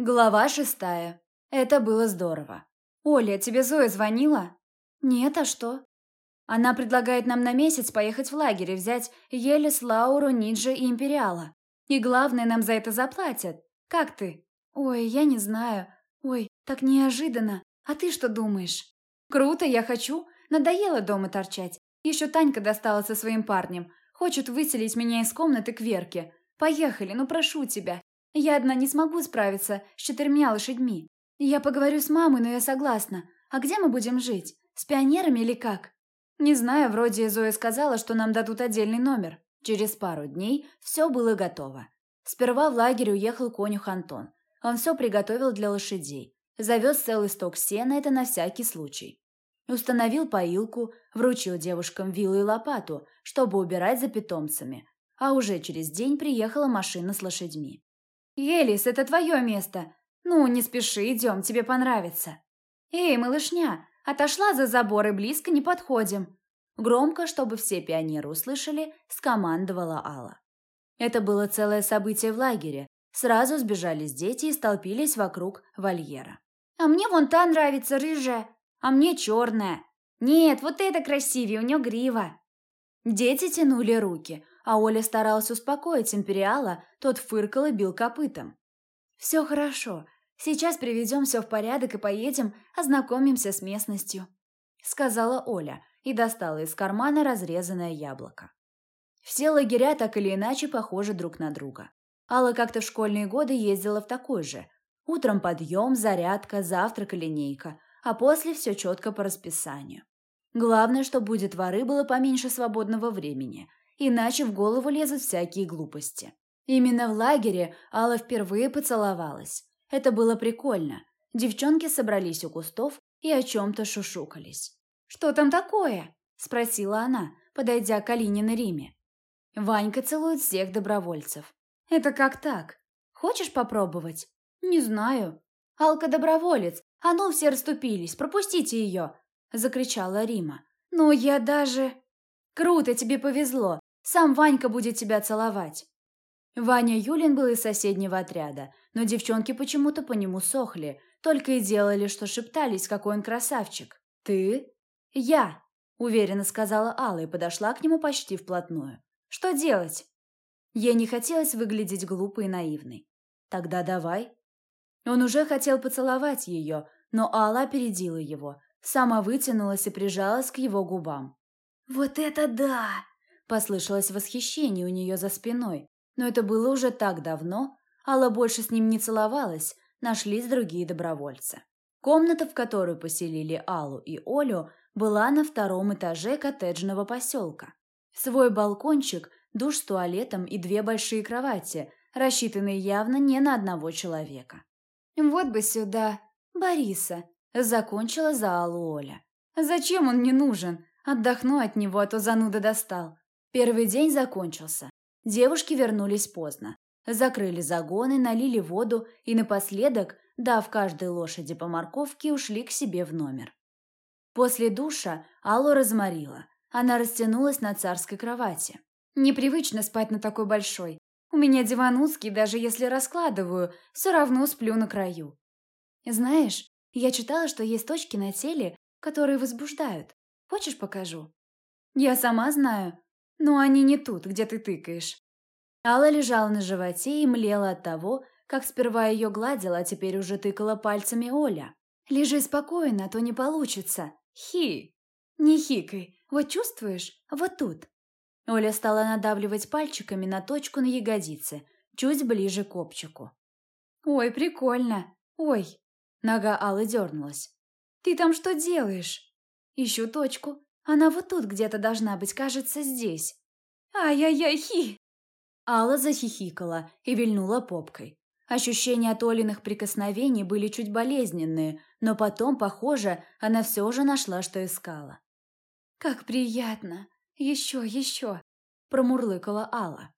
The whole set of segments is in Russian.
Глава шестая. Это было здорово. «Оля, тебе Зоя звонила?» «Нет, а что?» «Она предлагает нам на месяц поехать в лагерь и взять Елис, Лауру, Ниджа и Империала. И главное, нам за это заплатят. Как ты?» «Ой, я не знаю. Ой, так неожиданно. А ты что думаешь?» «Круто, я хочу. Надоело дома торчать. Еще Танька достала со своим парнем. Хочет выселить меня из комнаты к Верке. Поехали, ну прошу тебя. Я одна не смогу справиться с четырьмя лошадьми. Я поговорю с мамой, но я согласна. А где мы будем жить? С пионерами или как? Не знаю, вроде Зоя сказала, что нам дадут отдельный номер. Через пару дней все было готово. Сперва в лагерь уехал конюх Антон. Он все приготовил для лошадей. Завез целый сток сена, это на всякий случай. Установил поилку, вручил девушкам вилу и лопату, чтобы убирать за питомцами. А уже через день приехала машина с лошадьми. «Елис, это твое место. Ну, не спеши, идем, тебе понравится». «Эй, малышня, отошла за забор и близко не подходим». Громко, чтобы все пионеры услышали, скомандовала Алла. Это было целое событие в лагере. Сразу сбежались дети и столпились вокруг вольера. «А мне вон та нравится, рыжая, а мне черная. Нет, вот это красивее, у нее грива». Дети тянули руки, а Оля старалась успокоить Империала, тот фыркал и бил копытом. «Все хорошо. Сейчас приведем все в порядок и поедем, ознакомимся с местностью», — сказала Оля и достала из кармана разрезанное яблоко. Все лагеря так или иначе похожи друг на друга. Алла как-то в школьные годы ездила в такой же. Утром подъем, зарядка, завтрак и линейка, а после все четко по расписанию. Главное, что будет воры было поменьше свободного времени, иначе в голову лезут всякие глупости. Именно в лагере Алла впервые поцеловалась. Это было прикольно. Девчонки собрались у кустов и о чем-то шушукались. «Что там такое?» – спросила она, подойдя к Алине на Риме. Ванька целует всех добровольцев. «Это как так? Хочешь попробовать?» «Не знаю». «Алка доброволец, а ну все расступились, пропустите ее!» – закричала Рима. «Ну, я даже...» «Круто, тебе повезло. Сам Ванька будет тебя целовать». Ваня Юлин был из соседнего отряда, но девчонки почему-то по нему сохли, только и делали, что шептались, какой он красавчик. «Ты?» «Я», — уверенно сказала Алла и подошла к нему почти вплотную. «Что делать?» Ей не хотелось выглядеть глупой и наивной. «Тогда давай». Он уже хотел поцеловать ее, но Алла опередила его, сама вытянулась и прижалась к его губам. «Вот это да!» Послышалось восхищение у нее за спиной, но это было уже так давно, Алла больше с ним не целовалась, нашлись другие добровольцы. Комната, в которую поселили Аллу и Олю, была на втором этаже коттеджного поселка. Свой балкончик, душ с туалетом и две большие кровати, рассчитанные явно не на одного человека. «Вот бы сюда, Бориса!» – закончила за Аллу Оля. «Зачем он мне нужен? Отдохну от него, а то зануда достал. Первый день закончился. Девушки вернулись поздно. Закрыли загоны, налили воду и напоследок, дав каждой лошади по морковке, ушли к себе в номер. После душа Аллу разморила. Она растянулась на царской кровати. Непривычно спать на такой большой. У меня диван узкий, даже если раскладываю, все равно сплю на краю. Знаешь, я читала, что есть точки на теле, которые возбуждают. Хочешь, покажу? Я сама знаю, но они не тут, где ты тыкаешь. Алла лежала на животе и млела от того, как сперва ее гладила, а теперь уже тыкала пальцами Оля. «Лежи спокойно, а то не получится. Хи!» «Не хикай. Вот чувствуешь? Вот тут». Оля стала надавливать пальчиками на точку на ягодице, чуть ближе к копчику. «Ой, прикольно. Ой!» Нога Аллы дернулась. «Ты там что делаешь?» «Ищу точку. Она вот тут где-то должна быть, кажется, здесь. Ай-яй-яй, хи!» Алла захихикала и вильнула попкой. Ощущения от Олиных прикосновений были чуть болезненные, но потом, похоже, она все же нашла, что искала. «Как приятно! Еще, еще!» – промурлыкала Алла.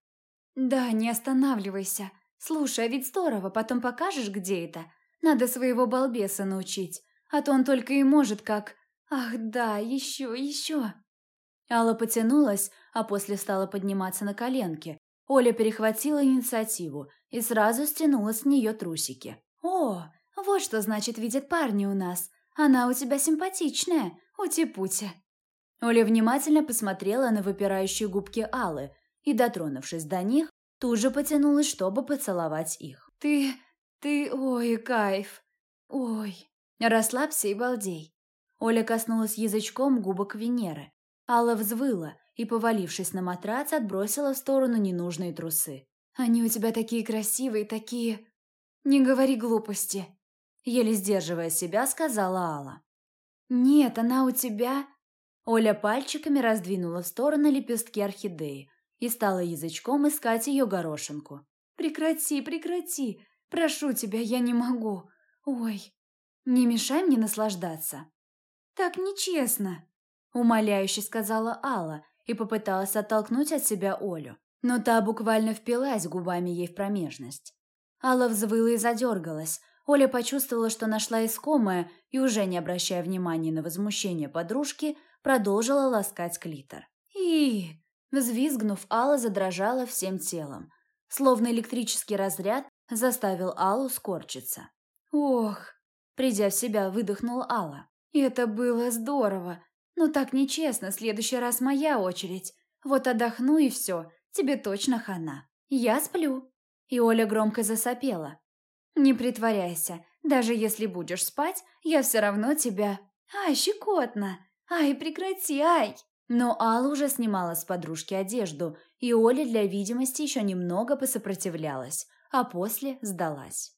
«Да, не останавливайся. Слушай, а ведь здорово, потом покажешь, где это? Надо своего балбеса научить, а то он только и может как «Ах, да, еще, еще!» Алла потянулась, а после стала подниматься на коленки. Оля перехватила инициативу и сразу стянула с нее трусики. О, вот что значит видят парни у нас. Она у тебя симпатичная, ути-пути. Оля внимательно посмотрела на выпирающие губки Аллы и, дотронувшись до них, тут же потянулась, чтобы поцеловать их. «Ты... ты... ой, кайф! Ой!» «Расслабься и балдей!» Оля коснулась язычком губок Венеры. Алла взвыла и, повалившись на матрац, отбросила в сторону ненужные трусы. «Они у тебя такие красивые, такие...» «Не говори глупости!» Еле сдерживая себя, сказала Алла. «Нет, она у тебя...» Оля пальчиками раздвинула в стороны лепестки орхидеи и стала язычком искать ее горошинку. «Прекрати, прекрати! Прошу тебя, я не могу! Ой, не мешай мне наслаждаться!» «Так нечестно!» – умоляюще сказала Алла и попыталась оттолкнуть от себя Олю, но та буквально впилась губами ей в промежность. Алла взвыла и задергалась, Оля почувствовала, что нашла искомое и, уже не обращая внимания на возмущение подружки, продолжила ласкать клитор. И, взвизгнув, Алла задрожала всем телом. Словно электрический разряд заставил Аллу скорчиться. «Ох!» Придя в себя, выдохнула Алла. «Это было здорово! Но так нечестно, в следующий раз моя очередь. Вот отдохну и все, тебе точно хана. Я сплю». И Оля громко засопела. «Не притворяйся, даже если будешь спать, я все равно тебя...» «Ай, щекотно!» «Ай, прекрати, ай!» Но Алла уже снимала с подружки одежду, и Оля для видимости еще немного посопротивлялась, а после сдалась.